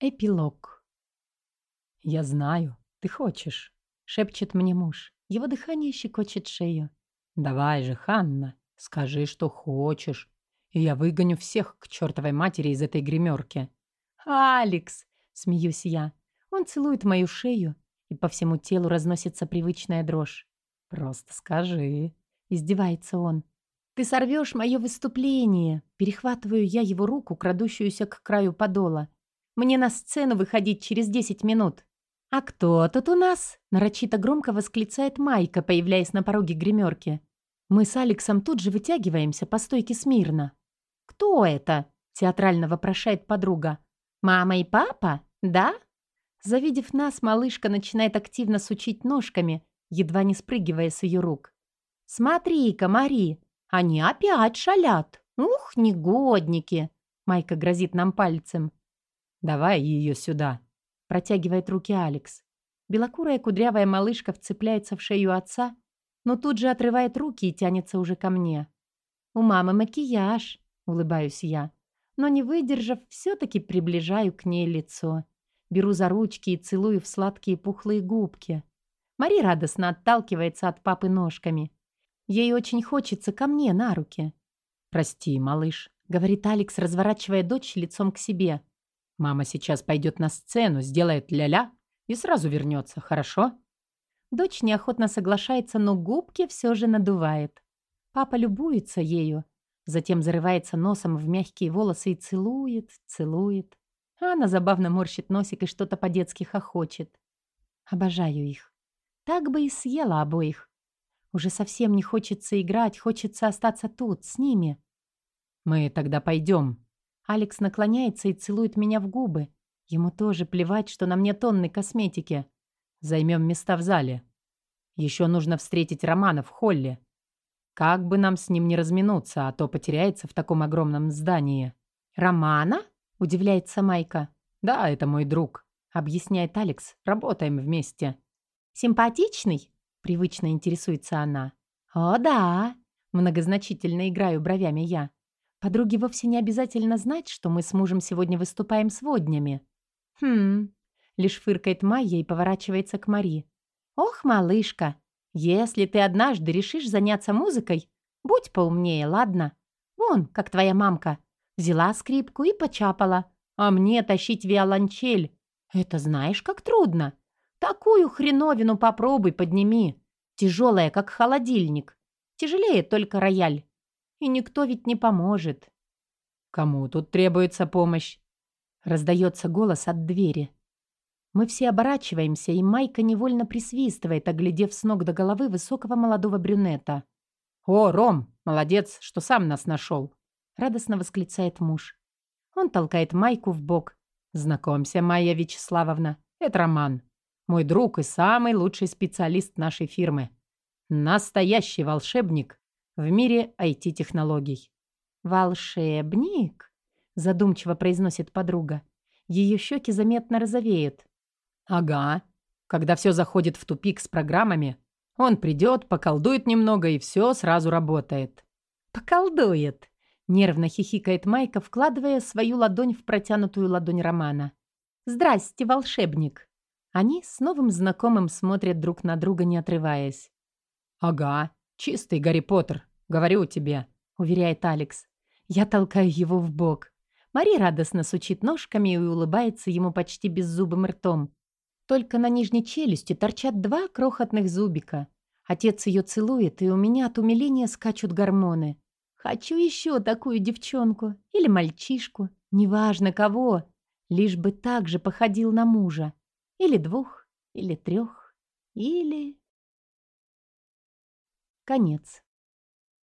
Эпилог. «Я знаю, ты хочешь», — шепчет мне муж. Его дыхание щекочет шею. «Давай же, Ханна, скажи, что хочешь, и я выгоню всех к чертовой матери из этой гримерки». «Алекс!» — смеюсь я. Он целует мою шею, и по всему телу разносится привычная дрожь. «Просто скажи», — издевается он. «Ты сорвешь мое выступление!» Перехватываю я его руку, крадущуюся к краю подола. Мне на сцену выходить через 10 минут. «А кто тут у нас?» – нарочито громко восклицает Майка, появляясь на пороге гримерки. Мы с Алексом тут же вытягиваемся по стойке смирно. «Кто это?» – театрально вопрошает подруга. «Мама и папа? Да?» Завидев нас, малышка начинает активно сучить ножками, едва не спрыгивая с ее рук. «Смотри-ка, Мари, они опять шалят. Ух, негодники!» Майка грозит нам пальцем. «Давай ее сюда», — протягивает руки Алекс. Белокурая кудрявая малышка вцепляется в шею отца, но тут же отрывает руки и тянется уже ко мне. «У мамы макияж», — улыбаюсь я. Но не выдержав, все-таки приближаю к ней лицо. Беру за ручки и целую в сладкие пухлые губки. Мари радостно отталкивается от папы ножками. Ей очень хочется ко мне на руки. «Прости, малыш», — говорит Алекс, разворачивая дочь лицом к себе. Мама сейчас пойдет на сцену, сделает ля-ля и сразу вернется, хорошо? Дочь неохотно соглашается, но губки все же надувает. Папа любуется ею, затем зарывается носом в мягкие волосы и целует, целует. А она забавно морщит носик и что-то по-детски хохочет. Обожаю их. Так бы и съела обоих. Уже совсем не хочется играть, хочется остаться тут, с ними. «Мы тогда пойдем», Алекс наклоняется и целует меня в губы. Ему тоже плевать, что на мне тонны косметики. Займем места в зале. Еще нужно встретить Романа в холле. Как бы нам с ним не разминуться, а то потеряется в таком огромном здании. «Романа?» – удивляется Майка. «Да, это мой друг», – объясняет Алекс. «Работаем вместе». «Симпатичный?» – привычно интересуется она. «О, да!» – многозначительно играю бровями я. Подруге вовсе не обязательно знать, что мы с мужем сегодня выступаем с воднями. Хм, лишь фыркает Майя и поворачивается к Мари. Ох, малышка, если ты однажды решишь заняться музыкой, будь поумнее, ладно? Вон, как твоя мамка. Взяла скрипку и почапала. А мне тащить виолончель. Это знаешь, как трудно. Такую хреновину попробуй подними. Тяжелая, как холодильник. Тяжелее только рояль. И никто ведь не поможет. Кому тут требуется помощь? Раздается голос от двери. Мы все оборачиваемся, и Майка невольно присвистывает, оглядев с ног до головы высокого молодого брюнета. «О, Ром, молодец, что сам нас нашел!» Радостно восклицает муж. Он толкает Майку в бок. «Знакомься, Майя Вячеславовна, это Роман. Мой друг и самый лучший специалист нашей фирмы. Настоящий волшебник в мире IT-технологий. «Волшебник?» – задумчиво произносит подруга. Ее щеки заметно розовеют. «Ага. Когда все заходит в тупик с программами, он придет, поколдует немного, и все сразу работает». «Поколдует!» – нервно хихикает Майка, вкладывая свою ладонь в протянутую ладонь Романа. «Здрасте, волшебник!» Они с новым знакомым смотрят друг на друга, не отрываясь. «Ага, «Чистый Гарри Поттер, говорю тебе», — уверяет Алекс. Я толкаю его в бок. Мари радостно сучит ножками и улыбается ему почти беззубым ртом. Только на нижней челюсти торчат два крохотных зубика. Отец ее целует, и у меня от умиления скачут гормоны. Хочу еще такую девчонку или мальчишку, неважно кого, лишь бы так же походил на мужа. Или двух, или трех, или... Конец.